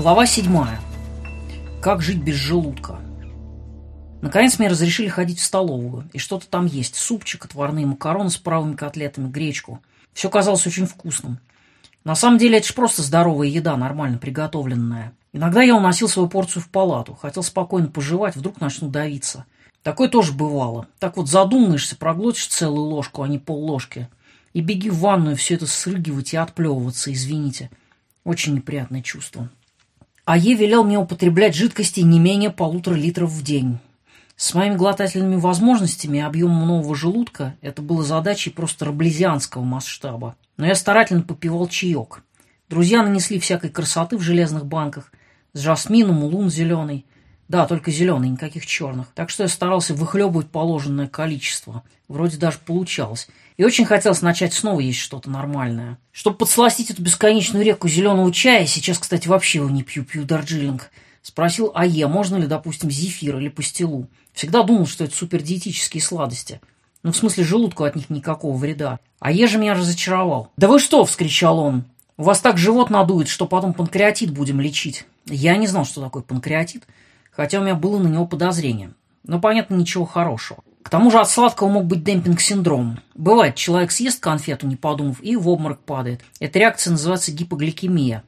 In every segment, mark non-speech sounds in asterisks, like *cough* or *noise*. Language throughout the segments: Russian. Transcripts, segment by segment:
Глава седьмая. Как жить без желудка? Наконец мне разрешили ходить в столовую и что-то там есть. Супчик, отварные макароны с правыми котлетами, гречку. Все казалось очень вкусным. На самом деле это же просто здоровая еда, нормально приготовленная. Иногда я уносил свою порцию в палату, хотел спокойно пожевать, вдруг начну давиться. Такое тоже бывало. Так вот задумаешься, проглотишь целую ложку, а не полложки. И беги в ванную все это срыгивать и отплевываться, извините. Очень неприятное чувство. А Е велел мне употреблять жидкости не менее полутора литров в день. С моими глотательными возможностями и объемом нового желудка это было задачей просто раблезианского масштаба. Но я старательно попивал чаек. Друзья нанесли всякой красоты в железных банках. С жасмином, улун зеленый. Да, только зеленый, никаких черных. Так что я старался выхлебывать положенное количество. Вроде даже получалось. И очень хотелось начать снова есть что-то нормальное. Чтобы подсластить эту бесконечную реку зеленого чая, сейчас, кстати, вообще его не пью, пью дарджилинг, спросил АЕ, можно ли, допустим, зефир или пастилу. Всегда думал, что это супердиетические сладости. Ну, в смысле, желудку от них никакого вреда. А же меня разочаровал. «Да вы что?» – вскричал он. «У вас так живот надует, что потом панкреатит будем лечить». Я не знал, что такое панкреатит – хотя у меня было на него подозрение. Но, понятно, ничего хорошего. К тому же от сладкого мог быть демпинг-синдром. Бывает, человек съест конфету, не подумав, и в обморок падает. Эта реакция называется гипогликемия.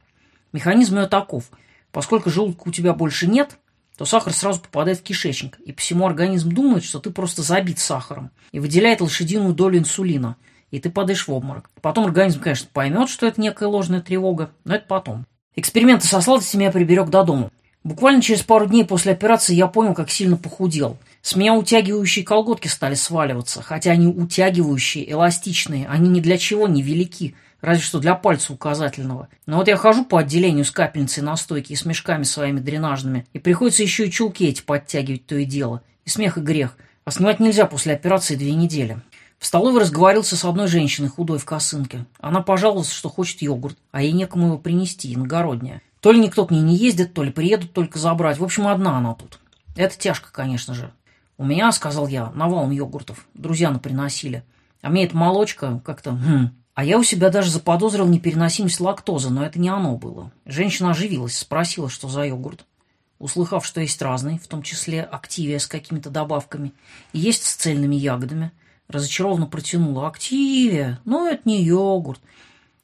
Механизм ее таков. Поскольку желудка у тебя больше нет, то сахар сразу попадает в кишечник, и всему организм думает, что ты просто забит сахаром, и выделяет лошадиную долю инсулина, и ты падаешь в обморок. Потом организм, конечно, поймет, что это некая ложная тревога, но это потом. Эксперименты со сладостями я приберег до дома. Буквально через пару дней после операции я понял, как сильно похудел. С меня утягивающие колготки стали сваливаться, хотя они утягивающие, эластичные, они ни для чего не велики, разве что для пальца указательного. Но вот я хожу по отделению с капельницей на стойке и с мешками своими дренажными, и приходится еще и чулки эти подтягивать то и дело. И смех, и грех. А снимать нельзя после операции две недели. В столовой разговорился с одной женщиной, худой в косынке. Она пожаловалась, что хочет йогурт, а ей некому его принести, иногороднее. То ли никто к ней не ездит, то ли приедут только забрать. В общем, одна она тут. Это тяжко, конечно же. У меня, сказал я, навалом йогуртов. Друзья наприносили. А мне эта молочка как-то... Хм. А я у себя даже заподозрил непереносимость лактозы, но это не оно было. Женщина оживилась, спросила, что за йогурт. Услыхав, что есть разный, в том числе активия с какими-то добавками, и есть с цельными ягодами, разочарованно протянула. Активия? Ну, это не йогурт.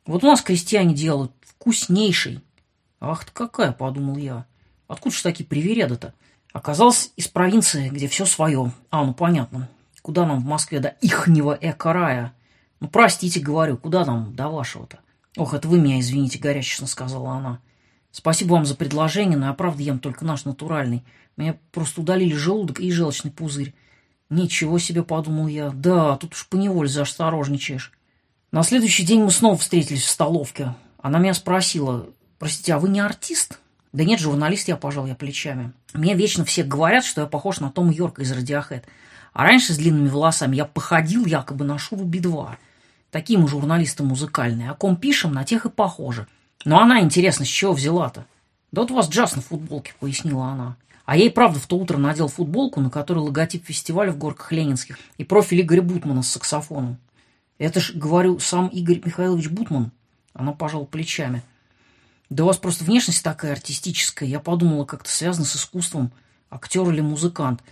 Вот у нас крестьяне делают вкуснейший, «Ах ты какая!» – подумал я. «Откуда же такие привереды-то?» Оказалось, из провинции, где все свое. А, ну понятно. Куда нам в Москве до ихнего эко-рая? Ну, простите, говорю, куда нам до вашего-то? Ох, это вы меня извините, горячечно сказала она. Спасибо вам за предложение, но я правда ем только наш натуральный. Мне просто удалили желудок и желчный пузырь. Ничего себе, подумал я. Да, тут уж поневоле заосторожничаешь. На следующий день мы снова встретились в столовке. Она меня спросила, Простите, а вы не артист? Да нет, журналист я, пожал я плечами. Мне вечно все говорят, что я похож на Тома Йорка из Радиохэд. А раньше с длинными волосами я походил якобы на Шуру Би-2. Такие мы журналисты музыкальные. О ком пишем, на тех и похожи. Но она, интересно, с чего взяла-то? Да вот у вас джаз на футболке, пояснила она. А я и правда в то утро надел футболку, на которой логотип фестиваля в горках Ленинских и профиль Игоря Бутмана с саксофоном. Это ж, говорю, сам Игорь Михайлович Бутман. Она пожала плечами. Да у вас просто внешность такая артистическая. Я подумала, как-то связано с искусством. Актер или музыкант.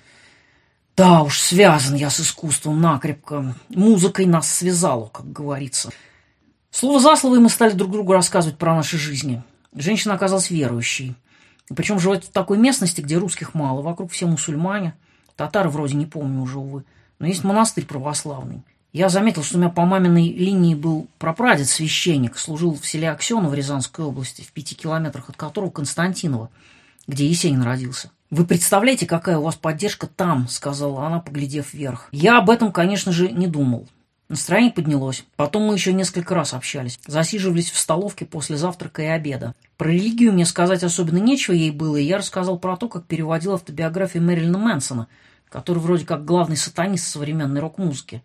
Да уж, связан я с искусством накрепко. Музыкой нас связало, как говорится. Слово за слово мы стали друг другу рассказывать про наши жизни. Женщина оказалась верующей. Причем живет в такой местности, где русских мало. Вокруг все мусульмане. Татары вроде не помню уже, увы. Но есть монастырь православный. Я заметил, что у меня по маминой линии был прапрадед священник, служил в селе Аксенов в Рязанской области, в пяти километрах от которого Константинова, где Есенин родился. «Вы представляете, какая у вас поддержка там?» – сказала она, поглядев вверх. Я об этом, конечно же, не думал. Настроение поднялось. Потом мы еще несколько раз общались. Засиживались в столовке после завтрака и обеда. Про религию мне сказать особенно нечего ей было, и я рассказал про то, как переводил автобиографию Мэрилина Мэнсона, который вроде как главный сатанист современной рок-музыки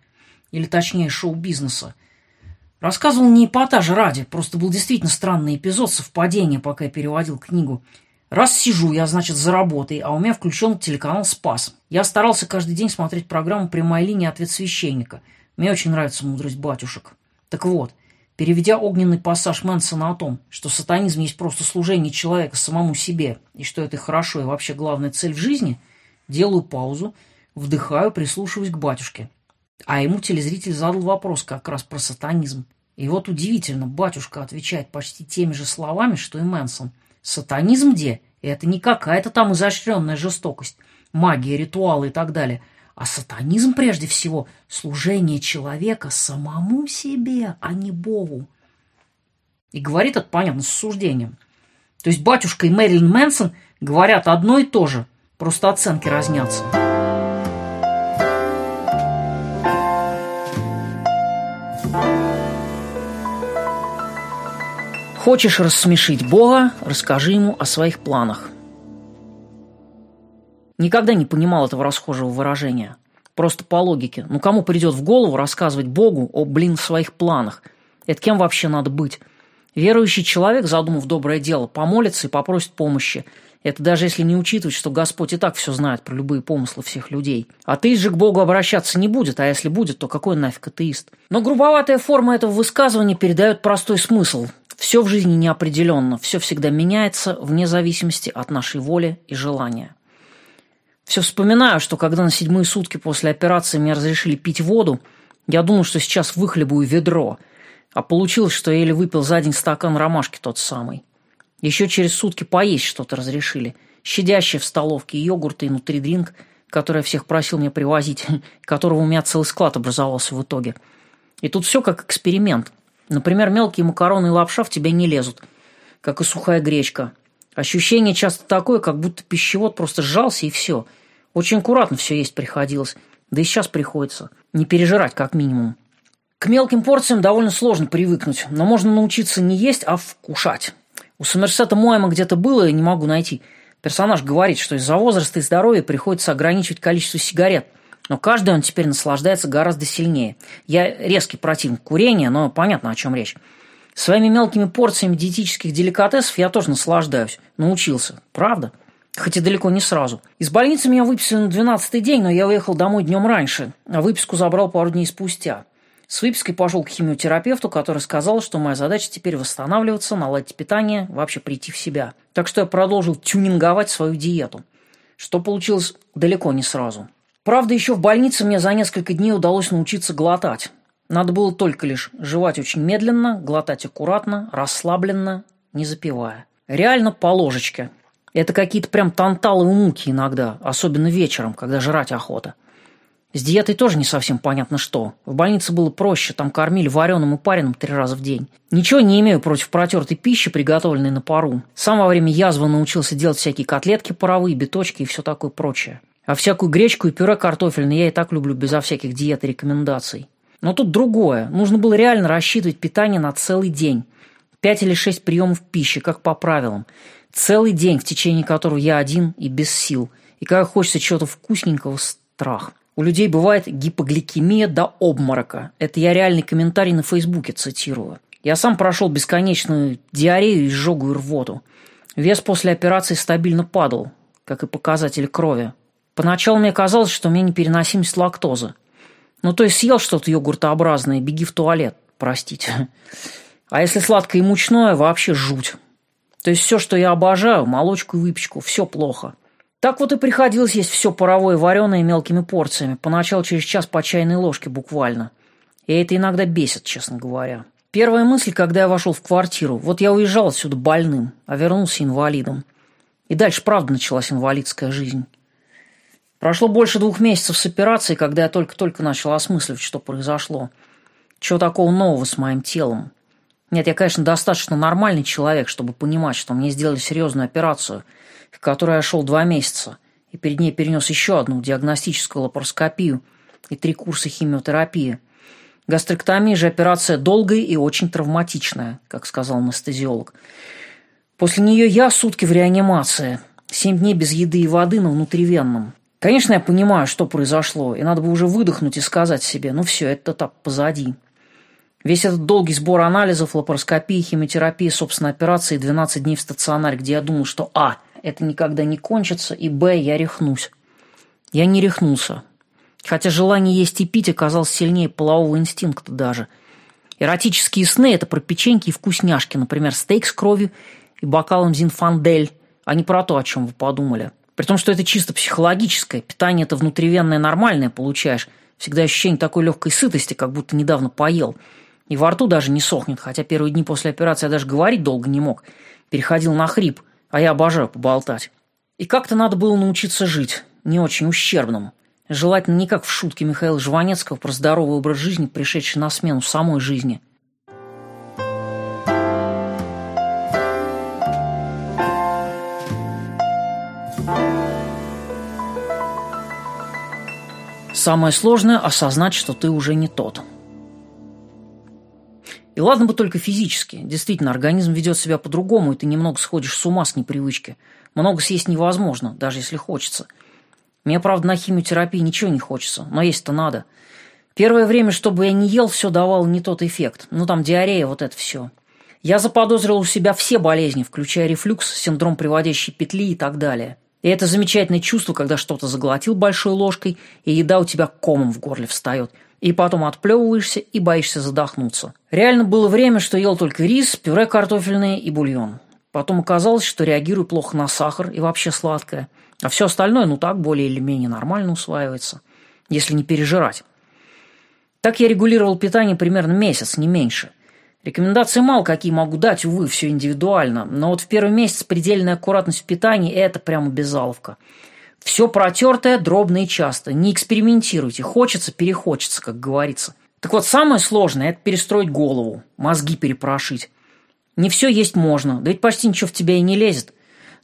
или точнее шоу-бизнеса. Рассказывал не эпатажа ради, просто был действительно странный эпизод совпадения, пока я переводил книгу. Раз сижу я, значит, за работой, а у меня включен телеканал «Спас». Я старался каждый день смотреть программу «Прямая линия. Ответ священника». Мне очень нравится мудрость батюшек. Так вот, Переведя огненный пассаж Мэнсона о том, что сатанизм есть просто служение человека самому себе, и что это хорошо и вообще главная цель в жизни, делаю паузу, вдыхаю, прислушиваюсь к батюшке. А ему телезритель задал вопрос как раз про сатанизм. И вот удивительно, батюшка отвечает почти теми же словами, что и Мэнсон. Сатанизм где? Это не какая-то там изощренная жестокость, магия, ритуалы и так далее – а сатанизм прежде всего – служение человека самому себе, а не Богу. И говорит это, понятно, с осуждением. То есть батюшка и Мэрилин Мэнсон говорят одно и то же, просто оценки разнятся. Хочешь рассмешить Бога, расскажи ему о своих планах – Никогда не понимал этого расхожего выражения. Просто по логике. Ну кому придет в голову рассказывать Богу о, блин, своих планах? Это кем вообще надо быть? Верующий человек, задумав доброе дело, помолится и попросит помощи. Это даже если не учитывать, что Господь и так все знает про любые помыслы всех людей. Атеист же к Богу обращаться не будет, а если будет, то какой нафиг атеист? Но грубоватая форма этого высказывания передает простой смысл. Все в жизни неопределенно, все всегда меняется вне зависимости от нашей воли и желания. Все вспоминаю, что когда на седьмые сутки после операции мне разрешили пить воду, я думал, что сейчас выхлебую ведро, а получилось, что я еле выпил за день стакан ромашки тот самый. Еще через сутки поесть что-то разрешили. Щадящие в столовке, йогурты и нутридринг, который я всех просил мне привозить, *laughs* которого у меня целый склад образовался в итоге. И тут все как эксперимент. Например, мелкие макароны и лапша в тебя не лезут, как и сухая гречка. Ощущение часто такое, как будто пищевод просто сжался и все – очень аккуратно все есть приходилось. Да и сейчас приходится. Не пережирать, как минимум. К мелким порциям довольно сложно привыкнуть, но можно научиться не есть, а вкушать. У Сомерсета Моэма где-то было, и не могу найти. Персонаж говорит, что из-за возраста и здоровья приходится ограничивать количество сигарет, но каждый он теперь наслаждается гораздо сильнее. Я резкий противник курения, но понятно, о чем речь. Своими мелкими порциями диетических деликатесов я тоже наслаждаюсь. Научился. Правда? хоть и далеко не сразу. Из больницы меня выписали на 12-й день, но я уехал домой днем раньше, а выписку забрал пару дней спустя. С выпиской пошел к химиотерапевту, который сказал, что моя задача теперь восстанавливаться, наладить питание, вообще прийти в себя. Так что я продолжил тюнинговать свою диету, что получилось далеко не сразу. Правда, еще в больнице мне за несколько дней удалось научиться глотать. Надо было только лишь жевать очень медленно, глотать аккуратно, расслабленно, не запивая. Реально по ложечке, это какие-то прям танталовые муки иногда, особенно вечером, когда жрать охота. С диетой тоже не совсем понятно что. В больнице было проще, там кормили вареным и пареным три раза в день. Ничего не имею против протертой пищи, приготовленной на пару. Сам во время язвы научился делать всякие котлетки паровые, биточки и все такое прочее. А всякую гречку и пюре картофельное я и так люблю безо всяких диет и рекомендаций. Но тут другое. Нужно было реально рассчитывать питание на целый день. Пять или шесть приемов пищи, как по правилам. Целый день, в течение которого я один и без сил. И когда хочется чего-то вкусненького, страх. У людей бывает гипогликемия до обморока. Это я реальный комментарий на Фейсбуке цитирую. Я сам прошел бесконечную диарею, изжогу и рвоту. Вес после операции стабильно падал, как и показатели крови. Поначалу мне казалось, что у меня непереносимость лактозы. Ну, то есть съел что-то йогуртообразное, беги в туалет, простите. А если сладкое и мучное, вообще жуть. То есть все, что я обожаю, молочку и выпечку, все плохо. Так вот и приходилось есть все паровое вареное мелкими порциями, поначалу через час по чайной ложке буквально. И это иногда бесит, честно говоря. Первая мысль, когда я вошел в квартиру, вот я уезжал отсюда больным, а вернулся инвалидом. И дальше, правда, началась инвалидская жизнь. Прошло больше двух месяцев с операцией, когда я только-только начал осмысливать, что произошло. Чего такого нового с моим телом? Нет, я, конечно, достаточно нормальный человек, чтобы понимать, что мне сделали серьезную операцию, в которой я шел два месяца, и перед ней перенес еще одну диагностическую лапароскопию и три курса химиотерапии. Гастректомия же операция долгая и очень травматичная, как сказал анестезиолог. После нее я сутки в реанимации, семь дней без еды и воды на внутривенном. Конечно, я понимаю, что произошло, и надо бы уже выдохнуть и сказать себе, ну все, это так позади. Весь этот долгий сбор анализов, лапароскопии, химиотерапии, собственно, операции, 12 дней в стационаре, где я думал, что а. это никогда не кончится, и б. я рехнусь. Я не рехнулся. Хотя желание есть и пить оказалось сильнее полового инстинкта даже. Эротические сны – это про печеньки и вкусняшки, например, стейк с кровью и бокалом зинфандель, а не про то, о чем вы подумали. При том, что это чисто психологическое. Питание это внутривенное нормальное получаешь. Всегда ощущение такой легкой сытости, как будто недавно поел. И во рту даже не сохнет, хотя первые дни после операции я даже говорить долго не мог. Переходил на хрип, а я обожаю поболтать. И как-то надо было научиться жить, не очень ущербным. Желательно не как в шутке Михаила Жванецкого про здоровый образ жизни, пришедший на смену самой жизни – Самое сложное – осознать, что ты уже не тот. И ладно бы только физически. Действительно, организм ведет себя по-другому, и ты немного сходишь с ума с непривычки. Много съесть невозможно, даже если хочется. Мне, правда, на химиотерапии ничего не хочется, но есть-то надо. Первое время, чтобы я не ел, все давало не тот эффект. Ну, там диарея, вот это все. Я заподозрил у себя все болезни, включая рефлюкс, синдром приводящей петли и так далее. И это замечательное чувство, когда что-то заглотил большой ложкой, и еда у тебя комом в горле встает. И потом отплевываешься и боишься задохнуться. Реально было время, что ел только рис, пюре картофельное и бульон. Потом оказалось, что реагирую плохо на сахар и вообще сладкое. А все остальное, ну так, более или менее нормально усваивается, если не пережирать. Так я регулировал питание примерно месяц, не меньше – Рекомендации мало какие могу дать, увы, все индивидуально. Но вот в первый месяц предельная аккуратность в питании – это прямо безаловка. Все протертое, дробно и часто. Не экспериментируйте. Хочется, перехочется, как говорится. Так вот, самое сложное – это перестроить голову, мозги перепрошить. Не все есть можно, да ведь почти ничего в тебя и не лезет.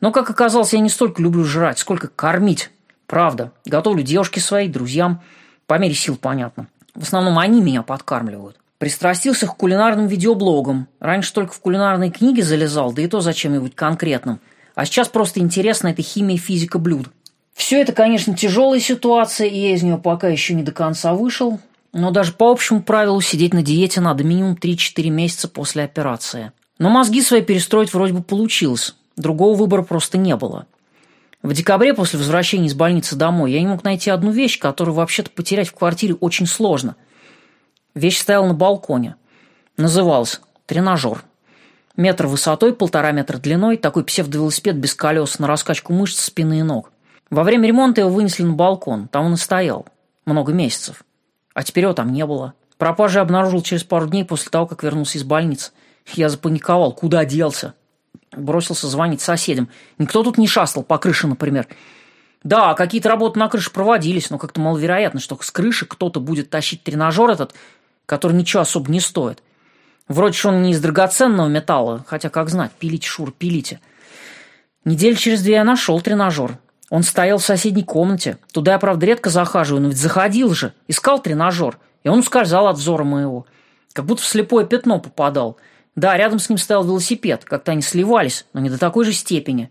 Но, как оказалось, я не столько люблю жрать, сколько кормить. Правда. Готовлю девушке своей, друзьям. По мере сил, понятно. В основном они меня подкармливают. Пристрастился к кулинарным видеоблогам. Раньше только в кулинарные книги залезал, да и то зачем-нибудь конкретным. А сейчас просто интересно это химия и физика блюд. Все это, конечно, тяжелая ситуация, и я из нее пока еще не до конца вышел. Но даже по общему правилу сидеть на диете надо минимум 3-4 месяца после операции. Но мозги свои перестроить вроде бы получилось. Другого выбора просто не было. В декабре после возвращения из больницы домой я не мог найти одну вещь, которую вообще-то потерять в квартире очень сложно – Вещь стояла на балконе. Назывался «Тренажер». Метр высотой, полтора метра длиной, такой псевдовелосипед без колес на раскачку мышц спины и ног. Во время ремонта его вынесли на балкон, там он и стоял. Много месяцев. А теперь его там не было. Пропажу я обнаружил через пару дней после того, как вернулся из больницы. Я запаниковал, куда делся. Бросился звонить соседям. Никто тут не шастал по крыше, например. Да, какие-то работы на крыше проводились, но как-то маловероятно, что с крыши кто-то будет тащить тренажер этот который ничего особо не стоит. Вроде что он не из драгоценного металла, хотя, как знать, пилите, Шур, пилите. Неделю через две я нашел тренажер. Он стоял в соседней комнате. Туда я, правда, редко захаживаю, но ведь заходил же. Искал тренажер, и он ускользал от взора моего. Как будто в слепое пятно попадал. Да, рядом с ним стоял велосипед. Как-то они сливались, но не до такой же степени.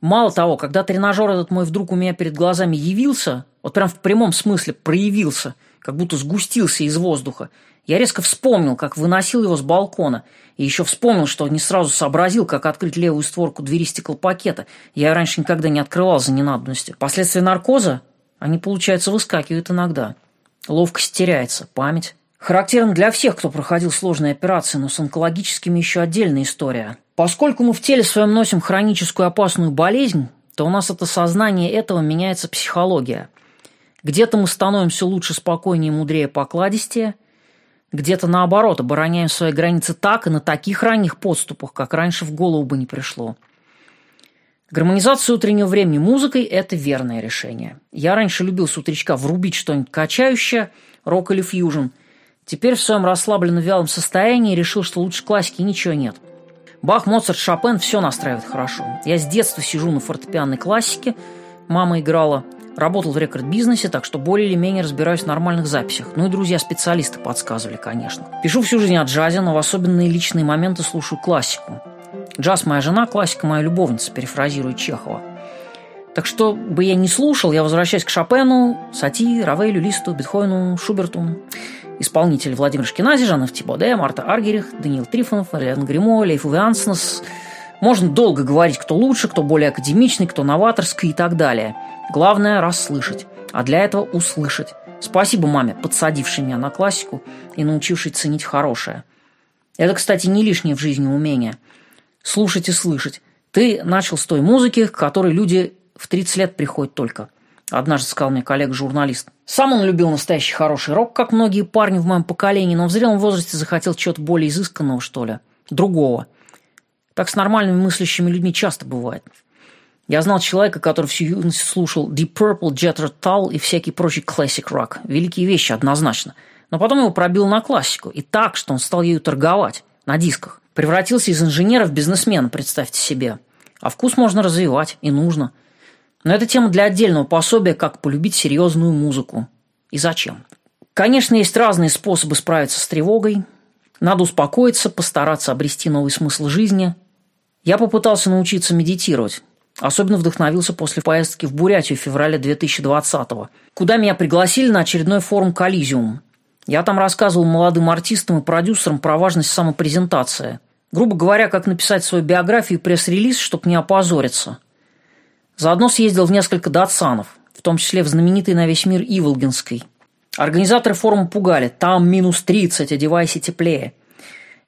Мало того, когда тренажер этот мой вдруг у меня перед глазами явился, вот прям в прямом смысле проявился, как будто сгустился из воздуха, я резко вспомнил, как выносил его с балкона, и еще вспомнил, что не сразу сообразил, как открыть левую створку двери стеклопакета. Я раньше никогда не открывал за ненадобностью. Последствия наркоза, они, получается, выскакивают иногда. Ловкость теряется, память. Характерно для всех, кто проходил сложные операции, но с онкологическими еще отдельная история. Поскольку мы в теле своем носим хроническую опасную болезнь, то у нас от осознания этого меняется психология. Где-то мы становимся лучше, спокойнее, мудрее, покладистее – где-то наоборот, обороняем свои границы так и на таких ранних подступах, как раньше в голову бы не пришло. Гармонизация утреннего времени музыкой – это верное решение. Я раньше любил с утречка врубить что-нибудь качающее, рок или фьюжн. Теперь в своем расслабленно-вялом состоянии решил, что лучше классики ничего нет. Бах, Моцарт, Шопен – все настраивает хорошо. Я с детства сижу на фортепианной классике, мама играла – Работал в рекорд-бизнесе, так что более или менее разбираюсь в нормальных записях. Ну и друзья-специалисты подсказывали, конечно. Пишу всю жизнь о джазе, но в особенные личные моменты слушаю классику. Джаз моя жена, классика моя любовница, перефразирует Чехова. Так что бы я не слушал, я возвращаюсь к Шопену, Сати, Равелю, Листу, Бетховену, Шуберту. Исполнители Владимир Шкинази, Жанна Тибоде, Марта Аргерих, Даниил Трифонов, Элен Гримо, Лейф Увианснес – можно долго говорить, кто лучше, кто более академичный, кто новаторский и так далее. Главное – расслышать. А для этого услышать. Спасибо маме, подсадившей меня на классику и научившей ценить хорошее. Это, кстати, не лишнее в жизни умение. Слушать и слышать. Ты начал с той музыки, к которой люди в 30 лет приходят только. Однажды сказал мне коллега-журналист. Сам он любил настоящий хороший рок, как многие парни в моем поколении, но в зрелом возрасте захотел чего-то более изысканного, что ли. Другого. Так с нормальными мыслящими людьми часто бывает. Я знал человека, который всю юность слушал Deep Purple, Jethro Tull и всякий прочий classic rock. Великие вещи, однозначно. Но потом его пробил на классику. И так, что он стал ею торговать. На дисках. Превратился из инженера в бизнесмена, представьте себе. А вкус можно развивать, и нужно. Но это тема для отдельного пособия, как полюбить серьезную музыку. И зачем. Конечно, есть разные способы справиться с тревогой. Надо успокоиться, постараться обрести новый смысл жизни. Я попытался научиться медитировать. Особенно вдохновился после поездки в Бурятию в феврале 2020-го, куда меня пригласили на очередной форум «Коллизиум». Я там рассказывал молодым артистам и продюсерам про важность самопрезентации. Грубо говоря, как написать свою биографию и пресс-релиз, чтобы не опозориться. Заодно съездил в несколько датсанов, в том числе в знаменитый на весь мир Иволгинской. Организаторы форума пугали «там минус 30, одевайся теплее».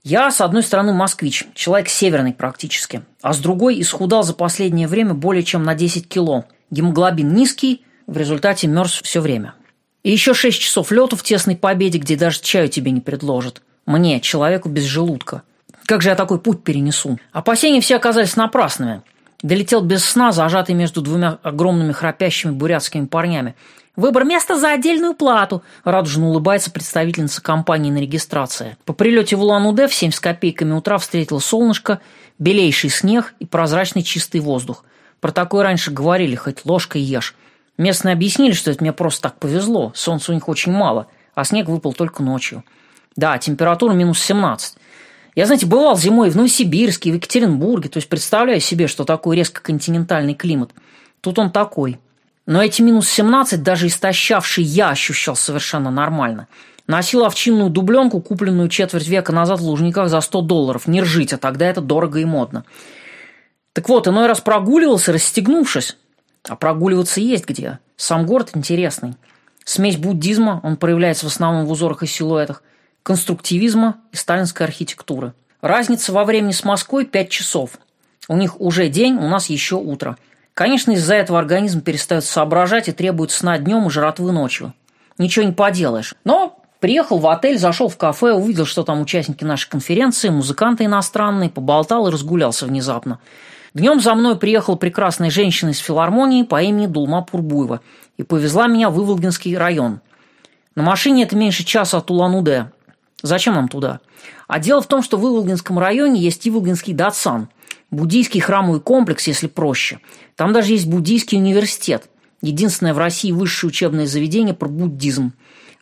Я, с одной стороны, москвич, человек северный практически, а с другой исхудал за последнее время более чем на 10 кило. Гемоглобин низкий, в результате мерз все время. И еще 6 часов лету в тесной победе, где даже чаю тебе не предложат. Мне, человеку без желудка. Как же я такой путь перенесу? Опасения все оказались напрасными. Долетел без сна, зажатый между двумя огромными храпящими бурятскими парнями. Выбор места за отдельную плату, радужно улыбается представительница компании на регистрации. По прилете в Улан-Удэ в 7 с копейками утра встретил солнышко, белейший снег и прозрачный чистый воздух. Про такое раньше говорили, хоть ложкой ешь. Местные объяснили, что это мне просто так повезло, солнца у них очень мало, а снег выпал только ночью. Да, температура минус 17. Я, знаете, бывал зимой в Новосибирске, в Екатеринбурге, то есть представляю себе, что такой резко континентальный климат. Тут он такой – но эти минус 17, даже истощавший я, ощущал совершенно нормально. Носил овчинную дубленку, купленную четверть века назад в Лужниках за 100 долларов. Не ржите, тогда это дорого и модно. Так вот, иной раз прогуливался, расстегнувшись. А прогуливаться есть где. Сам город интересный. Смесь буддизма, он проявляется в основном в узорах и силуэтах, конструктивизма и сталинской архитектуры. Разница во времени с Москвой 5 часов. У них уже день, у нас еще утро – Конечно, из-за этого организм перестает соображать и требует сна днем и жратвы ночью. Ничего не поделаешь. Но приехал в отель, зашел в кафе, увидел, что там участники нашей конференции, музыканты иностранные, поболтал и разгулялся внезапно. Днем за мной приехала прекрасная женщина из филармонии по имени Дулма Пурбуева и повезла меня в Иволгинский район. На машине это меньше часа от Улан-Удэ. Зачем нам туда? А дело в том, что в Иволгинском районе есть Иволгинский датсан – буддийский храмовый комплекс, если проще. Там даже есть буддийский университет. Единственное в России высшее учебное заведение про буддизм.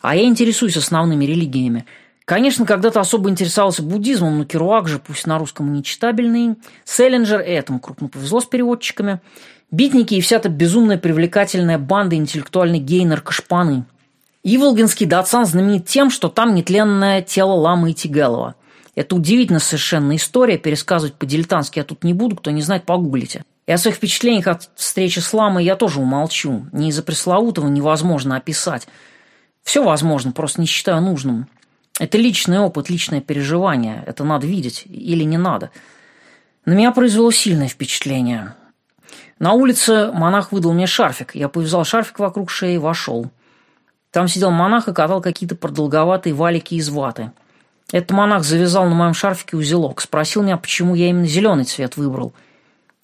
А я интересуюсь основными религиями. Конечно, когда-то особо интересовался буддизмом, но Керуак же, пусть на русском нечитабельный, Селлинджер, этому крупно повезло с переводчиками, битники и вся эта безумная привлекательная банда интеллектуальной гей-наркошпаны. Иволгинский датсан знаменит тем, что там нетленное тело ламы и Тигалова – это удивительно совершенно история, пересказывать по-дилетантски я тут не буду, кто не знает, погуглите. И о своих впечатлениях от встречи с Ламой я тоже умолчу. Не из-за пресловутого невозможно описать. Все возможно, просто не считаю нужным. Это личный опыт, личное переживание. Это надо видеть или не надо. На меня произвело сильное впечатление. На улице монах выдал мне шарфик. Я повязал шарфик вокруг шеи и вошел. Там сидел монах и катал какие-то продолговатые валики из ваты – этот монах завязал на моем шарфике узелок, спросил меня, почему я именно зеленый цвет выбрал.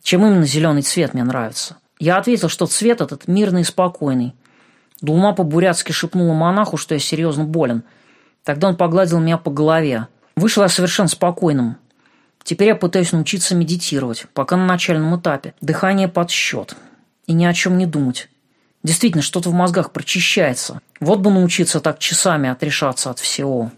Чем именно зеленый цвет мне нравится. Я ответил, что цвет этот мирный и спокойный. Дулма по-бурятски шепнула монаху, что я серьезно болен. Тогда он погладил меня по голове. Вышел я совершенно спокойным. Теперь я пытаюсь научиться медитировать, пока на начальном этапе. Дыхание под счет. И ни о чем не думать. Действительно, что-то в мозгах прочищается. Вот бы научиться так часами отрешаться от всего.